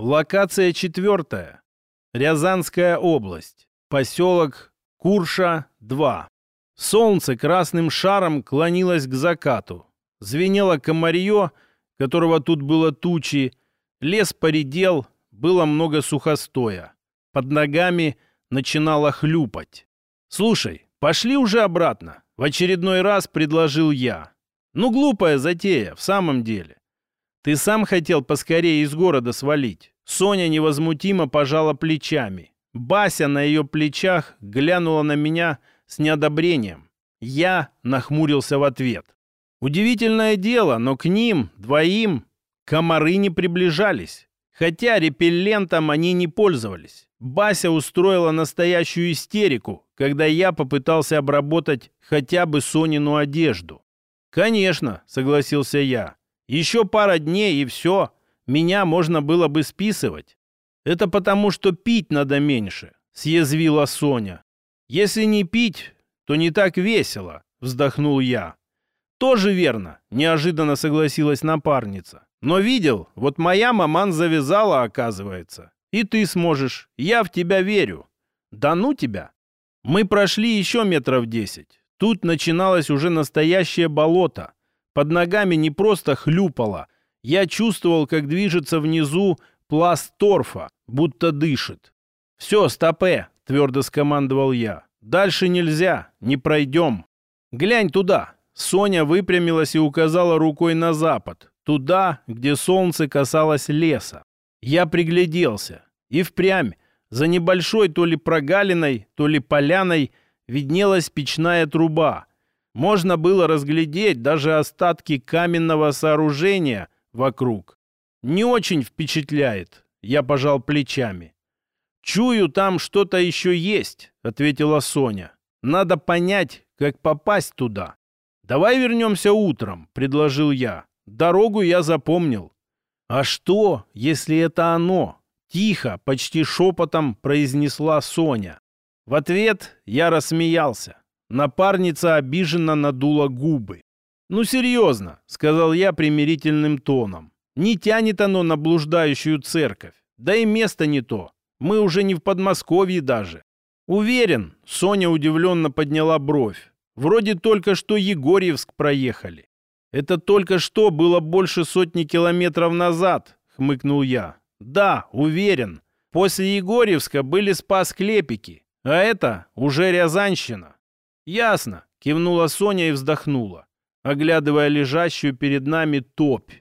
Локация четвертая. Рязанская область. Поселок Курша-2. Солнце красным шаром клонилось к закату. Звенело комарье, которого тут было тучи. Лес поредел, было много сухостоя. Под ногами начинало хлюпать. «Слушай, пошли уже обратно», — в очередной раз предложил я. «Ну, глупая затея, в самом деле. Ты сам хотел поскорее из города свалить». Соня невозмутимо пожала плечами. Бася на ее плечах глянула на меня с неодобрением. Я нахмурился в ответ. Удивительное дело, но к ним, двоим, комары не приближались. Хотя репеллентом они не пользовались. Бася устроила настоящую истерику, когда я попытался обработать хотя бы Сонину одежду. «Конечно», — согласился я. «Еще пара дней и все. Меня можно было бы списывать. Это потому, что пить надо меньше», — съязвила Соня. «Если не пить, то не так весело», — вздохнул я. «Тоже верно», — неожиданно согласилась напарница. «Но видел, вот моя маман завязала, оказывается. И ты сможешь. Я в тебя верю. Да ну тебя!» Мы прошли еще метров десять. Тут начиналось уже настоящее болото. Под ногами не просто хлюпало. Я чувствовал, как движется внизу пласт торфа, будто дышит. «Все, стопе!» — твердо скомандовал я. «Дальше нельзя, не пройдем. Глянь туда!» Соня выпрямилась и указала рукой на запад, туда, где солнце касалось леса. Я пригляделся. И впрямь, за небольшой то ли прогалиной, то ли поляной, виднелась печная труба. Можно было разглядеть даже остатки каменного сооружения вокруг. Не очень впечатляет, я пожал плечами. «Чую, там что-то еще есть», — ответила Соня. «Надо понять, как попасть туда». «Давай вернемся утром», — предложил я. «Дорогу я запомнил». «А что, если это оно?» — тихо, почти шепотом произнесла Соня. В ответ я рассмеялся. Напарница обиженно надула губы. «Ну, серьезно», — сказал я примирительным тоном. «Не тянет оно на блуждающую церковь. Да и место не то. Мы уже не в Подмосковье даже». «Уверен», — Соня удивленно подняла бровь. Вроде только что Егорьевск проехали. Это только что было больше сотни километров назад, хмыкнул я. Да, уверен. После Егорьевска были спас-клепики, а это уже Рязанщина. Ясно, кивнула Соня и вздохнула, оглядывая лежащую перед нами топь.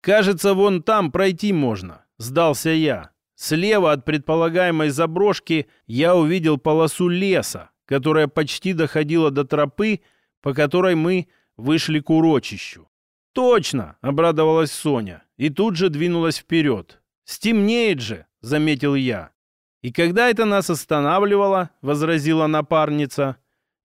Кажется, вон там пройти можно, сдался я. Слева от предполагаемой заброшки я увидел полосу леса, которая почти доходила до тропы, по которой мы вышли к урочищу. «Точно!» — обрадовалась Соня и тут же двинулась вперед. «Стемнеет же!» — заметил я. «И когда это нас останавливало?» — возразила напарница.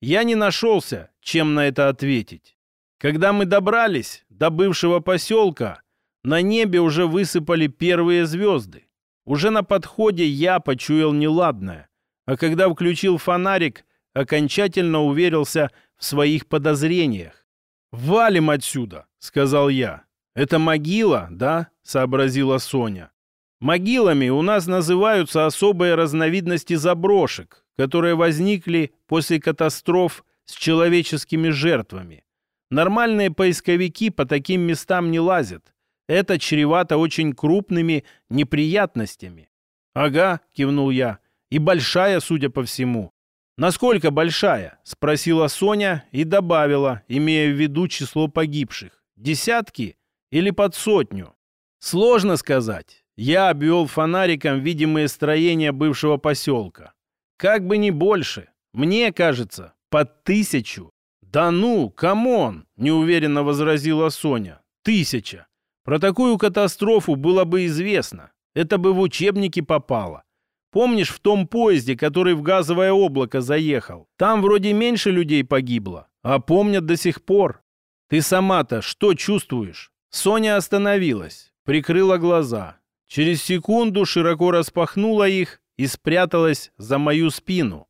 Я не нашелся, чем на это ответить. Когда мы добрались до бывшего поселка, на небе уже высыпали первые звезды. Уже на подходе я почуял неладное, а когда включил фонарик, окончательно уверился в своих подозрениях. «Валим отсюда!» — сказал я. «Это могила, да?» — сообразила Соня. «Могилами у нас называются особые разновидности заброшек, которые возникли после катастроф с человеческими жертвами. Нормальные поисковики по таким местам не лазят. Это чревато очень крупными неприятностями». «Ага», — кивнул я, — «и большая, судя по всему. «Насколько большая?» — спросила Соня и добавила, имея в виду число погибших. «Десятки или под сотню?» «Сложно сказать. Я обвел фонариком видимые строения бывшего поселка. Как бы не больше. Мне кажется, под тысячу». «Да ну, come on!» — неуверенно возразила Соня. «Тысяча. Про такую катастрофу было бы известно. Это бы в учебники попало. Помнишь в том поезде, который в газовое облако заехал? Там вроде меньше людей погибло, а помнят до сих пор. Ты сама-то что чувствуешь? Соня остановилась, прикрыла глаза. Через секунду широко распахнула их и спряталась за мою спину.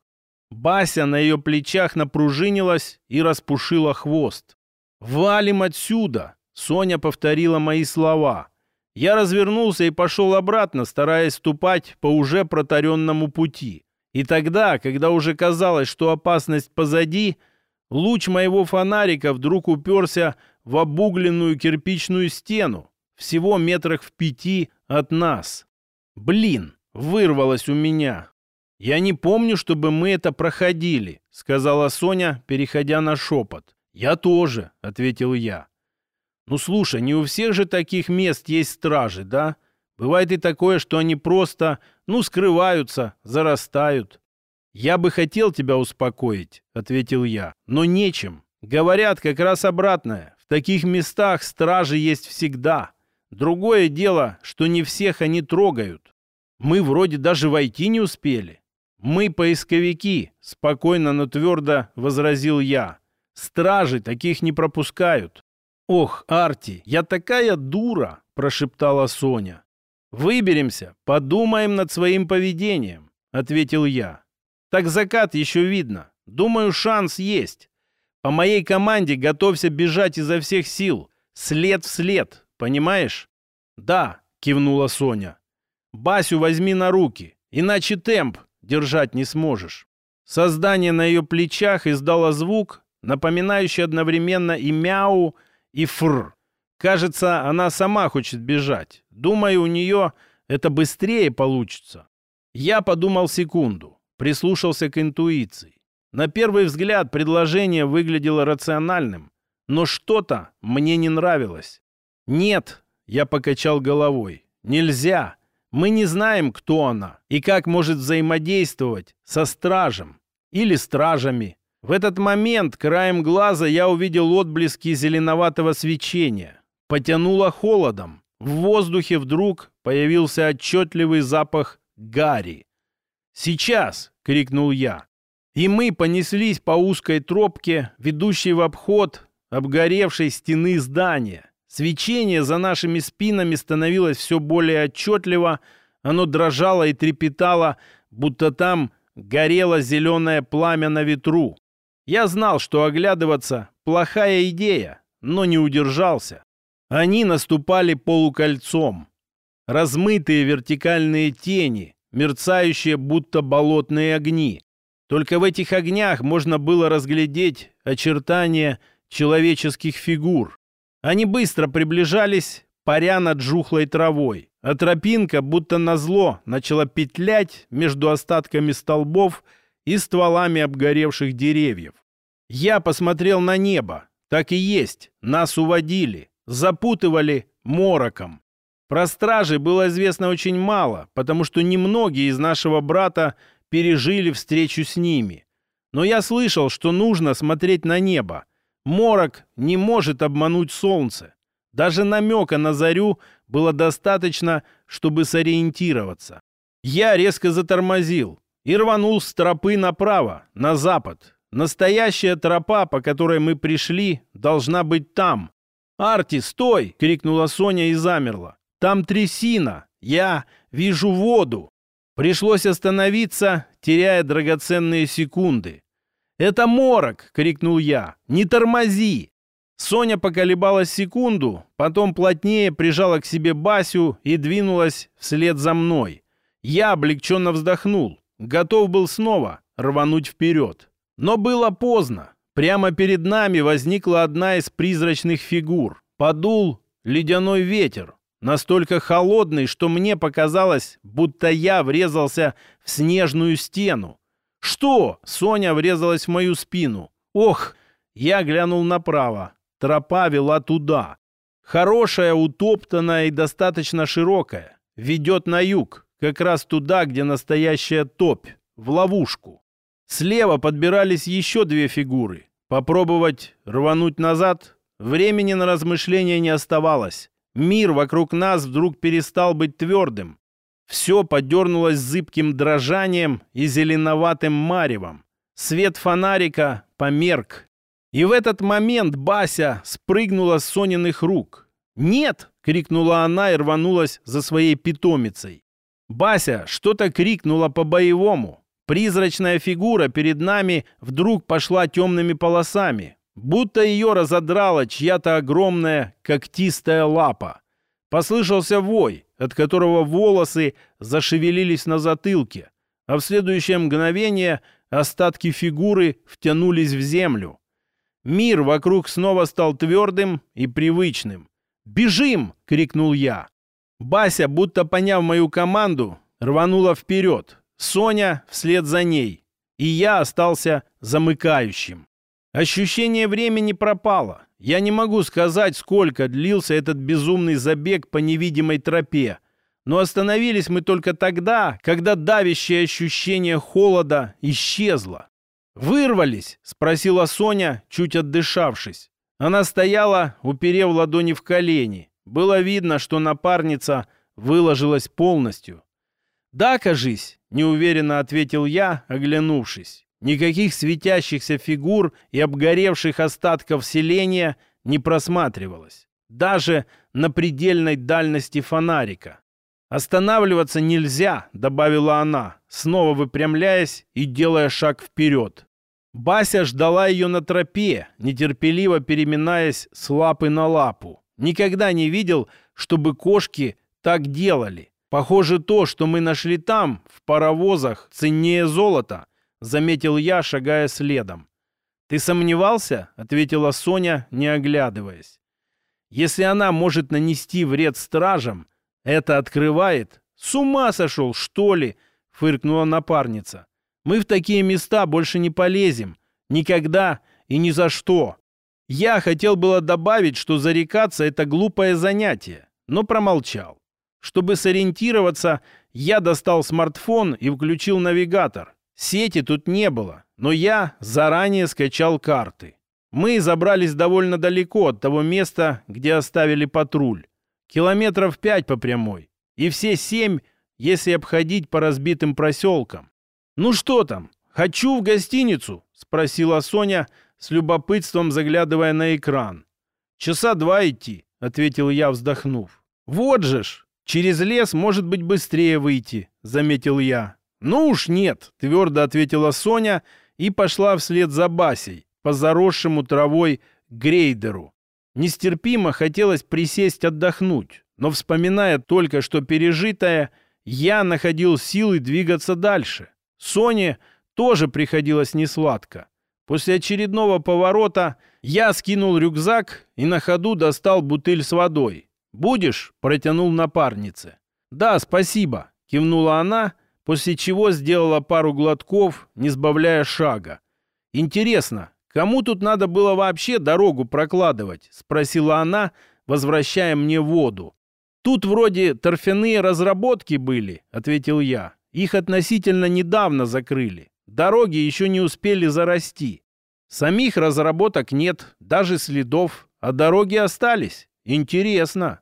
Бася на ее плечах напружинилась и распушила хвост. «Валим отсюда!» Соня повторила мои слова. Я развернулся и пошел обратно, стараясь ступать по уже протаренному пути. И тогда, когда уже казалось, что опасность позади, луч моего фонарика вдруг уперся в обугленную кирпичную стену, всего метрах в пяти от нас. Блин, вырвалось у меня. «Я не помню, чтобы мы это проходили», — сказала Соня, переходя на шепот. «Я тоже», — ответил я. Ну, слушай, не у всех же таких мест есть стражи, да? Бывает и такое, что они просто, ну, скрываются, зарастают. Я бы хотел тебя успокоить, ответил я, но нечем. Говорят как раз обратное. В таких местах стражи есть всегда. Другое дело, что не всех они трогают. Мы вроде даже войти не успели. Мы поисковики, спокойно, но твердо возразил я. Стражи таких не пропускают. «Ох, Арти, я такая дура!» – прошептала Соня. «Выберемся, подумаем над своим поведением», – ответил я. «Так закат еще видно. Думаю, шанс есть. По моей команде готовься бежать изо всех сил. След в след, понимаешь?» «Да», – кивнула Соня. «Басю возьми на руки, иначе темп держать не сможешь». Создание на ее плечах издало звук, напоминающий одновременно и мяу, и фр. Кажется, она сама хочет бежать. Думаю, у нее это быстрее получится. Я подумал секунду, прислушался к интуиции. На первый взгляд предложение выглядело рациональным, но что-то мне не нравилось. «Нет», — я покачал головой, — «нельзя. Мы не знаем, кто она и как может взаимодействовать со стражем или стражами. В этот момент краем глаза я увидел отблески зеленоватого свечения. Потянуло холодом. В воздухе вдруг появился отчетливый запах гари. «Сейчас!» — крикнул я. И мы понеслись по узкой тропке, ведущей в обход обгоревшей стены здания. Свечение за нашими спинами становилось все более отчетливо, оно дрожало и трепетало, будто там горело зеленое пламя на ветру. Я знал, что оглядываться – плохая идея, но не удержался. Они наступали полукольцом. Размытые вертикальные тени, мерцающие будто болотные огни. Только в этих огнях можно было разглядеть очертания человеческих фигур. Они быстро приближались, паря над жухлой травой, а тропинка, будто назло, начала петлять между остатками столбов и стволами обгоревших деревьев. Я посмотрел на небо. Так и есть. Нас уводили. Запутывали мороком. Про стражи было известно очень мало, потому что немногие из нашего брата пережили встречу с ними. Но я слышал, что нужно смотреть на небо. Морок не может обмануть солнце. Даже намека на зарю было достаточно, чтобы сориентироваться. Я резко затормозил и рванул с тропы направо, на запад, Настоящая тропа, по которой мы пришли, должна быть там. «Арти, стой!» — крикнула Соня и замерла. «Там трясина! Я вижу воду!» Пришлось остановиться, теряя драгоценные секунды. «Это морок!» — крикнул я. «Не тормози!» Соня поколебалась секунду, потом плотнее прижала к себе Басю и двинулась вслед за мной. Я облегченно вздохнул, готов был снова рвануть вперед. Но было поздно. Прямо перед нами возникла одна из призрачных фигур. Подул ледяной ветер, настолько холодный, что мне показалось, будто я врезался в снежную стену. «Что?» — Соня врезалась в мою спину. «Ох!» Я глянул направо. Тропа вела туда. Хорошая, утоптанная и достаточно широкая. Ведет на юг, как раз туда, где настоящая топь, в ловушку. Слева подбирались еще две фигуры. Попробовать рвануть назад? Времени на размышления не оставалось. Мир вокруг нас вдруг перестал быть твердым. Все подернулось зыбким дрожанием и зеленоватым маревом. Свет фонарика померк. И в этот момент Бася спрыгнула с Сониных рук. «Нет!» — крикнула она и рванулась за своей питомицей. Бася что-то крикнула по-боевому. Призрачная фигура перед нами вдруг пошла темными полосами, будто ее разодрала чья-то огромная когтистая лапа. Послышался вой, от которого волосы зашевелились на затылке, а в следующее мгновение остатки фигуры втянулись в землю. Мир вокруг снова стал твердым и привычным. «Бежим!» — крикнул я. Бася, будто поняв мою команду, рванула вперед. Соня вслед за ней. И я остался замыкающим. Ощущение времени пропало. Я не могу сказать, сколько длился этот безумный забег по невидимой тропе. Но остановились мы только тогда, когда давящее ощущение холода исчезло. «Вырвались?» — спросила Соня, чуть отдышавшись. Она стояла, уперев ладони в колени. Было видно, что напарница выложилась полностью. «Да, кажись», — неуверенно ответил я, оглянувшись. Никаких светящихся фигур и обгоревших остатков селения не просматривалось. Даже на предельной дальности фонарика. «Останавливаться нельзя», — добавила она, снова выпрямляясь и делая шаг вперед. Бася ждала ее на тропе, нетерпеливо переминаясь с лапы на лапу. Никогда не видел, чтобы кошки так делали. Похоже, то, что мы нашли там, в паровозах, ценнее золота, заметил я, шагая следом. «Ты сомневался?» — ответила Соня, не оглядываясь. «Если она может нанести вред стражам, это открывает...» «С ума сошел, что ли?» — фыркнула напарница. Мы в такие места больше не полезем. Никогда и ни за что. Я хотел было добавить, что зарекаться — это глупое занятие, но промолчал. Чтобы сориентироваться, я достал смартфон и включил навигатор. Сети тут не было, но я заранее скачал карты. Мы забрались довольно далеко от того места, где оставили патруль. Километров пять по прямой. И все семь, если обходить по разбитым проселкам. «Ну что там? Хочу в гостиницу?» — спросила Соня с любопытством, заглядывая на экран. «Часа два идти», — ответил я, вздохнув. «Вот же ж! Через лес может быть быстрее выйти», — заметил я. «Ну уж нет», — твердо ответила Соня и пошла вслед за Басей по заросшему травой грейдеру. Нестерпимо хотелось присесть отдохнуть, но, вспоминая только что пережитое, я находил силы двигаться дальше. Соне тоже приходилось несладко. После очередного поворота я скинул рюкзак и на ходу достал бутыль с водой. «Будешь?» — протянул напарнице. «Да, спасибо», — кивнула она, после чего сделала пару глотков, не сбавляя шага. «Интересно, кому тут надо было вообще дорогу прокладывать?» — спросила она, возвращая мне воду. «Тут вроде торфяные разработки были», — ответил я. Их относительно недавно закрыли. Дороги еще не успели зарасти. Самих разработок нет, даже следов, а дороги остались. Интересно.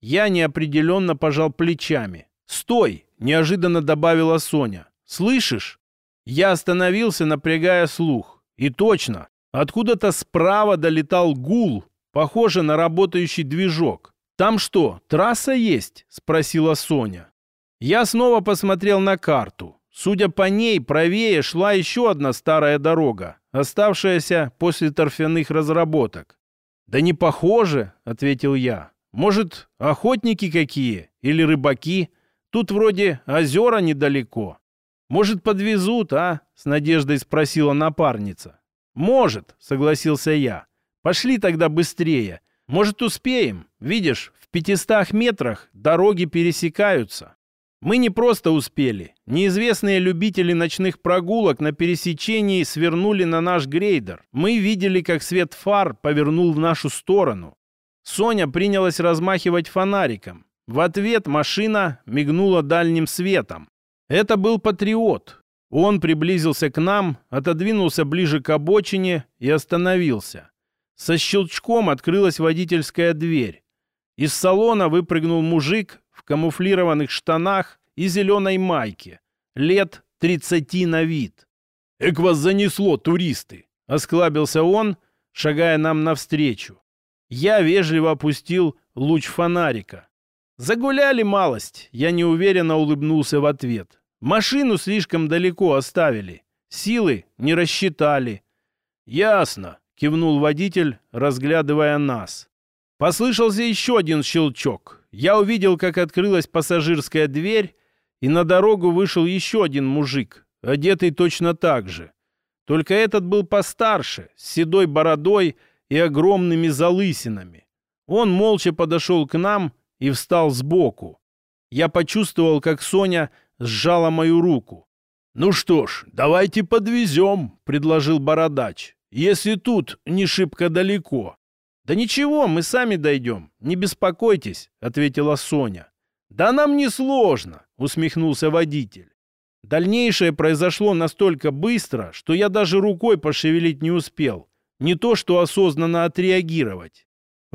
Я неопределенно пожал плечами. «Стой!» — неожиданно добавила Соня. «Слышишь?» Я остановился, напрягая слух. И точно, откуда-то справа долетал гул, похоже на работающий движок. «Там что, трасса есть?» — спросила Соня. Я снова посмотрел на карту. Судя по ней, правее шла еще одна старая дорога, оставшаяся после торфяных разработок. «Да не похоже», — ответил я. «Может, охотники какие? Или рыбаки? Тут вроде озера недалеко. Может, подвезут, а?» — с надеждой спросила напарница. «Может», — согласился я. «Пошли тогда быстрее. Может, успеем? Видишь, в пятистах метрах дороги пересекаются». Мы не просто успели. Неизвестные любители ночных прогулок на пересечении свернули на наш грейдер. Мы видели, как свет фар повернул в нашу сторону. Соня принялась размахивать фонариком. В ответ машина мигнула дальним светом. Это был патриот. Он приблизился к нам, отодвинулся ближе к обочине и остановился. Со щелчком открылась водительская дверь. Из салона выпрыгнул мужик в камуфлированных штанах и зеленой майке, лет тридцати на вид. «Эк вас занесло, туристы!» — осклабился он, шагая нам навстречу. Я вежливо опустил луч фонарика. «Загуляли малость!» — я неуверенно улыбнулся в ответ. «Машину слишком далеко оставили. Силы не рассчитали». «Ясно!» — кивнул водитель, разглядывая нас. Послышался еще один щелчок. я увидел, как открылась пассажирская дверь, и на дорогу вышел еще один мужик, одетый точно так же. Только этот был постарше, с седой бородой и огромными залысинами. Он молча подошел к нам и встал сбоку. Я почувствовал, как Соня сжала мою руку. «Ну что ж, давайте подвезем», — предложил бородач. «Если тут не шибко далеко». «Да ничего, мы сами дойдем, не беспокойтесь», — ответила Соня. «Да нам не сложно», — усмехнулся водитель. Дальнейшее произошло настолько быстро, что я даже рукой пошевелить не успел. Не то, что осознанно отреагировать.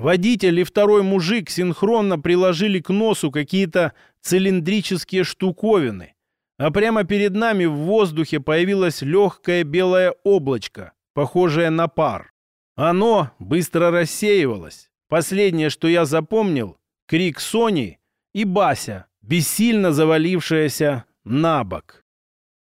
Водитель и второй мужик синхронно приложили к носу какие-то цилиндрические штуковины. А прямо перед нами в воздухе появилось легкое белое облачко, похожее на пар. Оно быстро рассеивалось. Последнее, что я запомнил, крик Сони и Бася, бессильно завалившаяся на бок.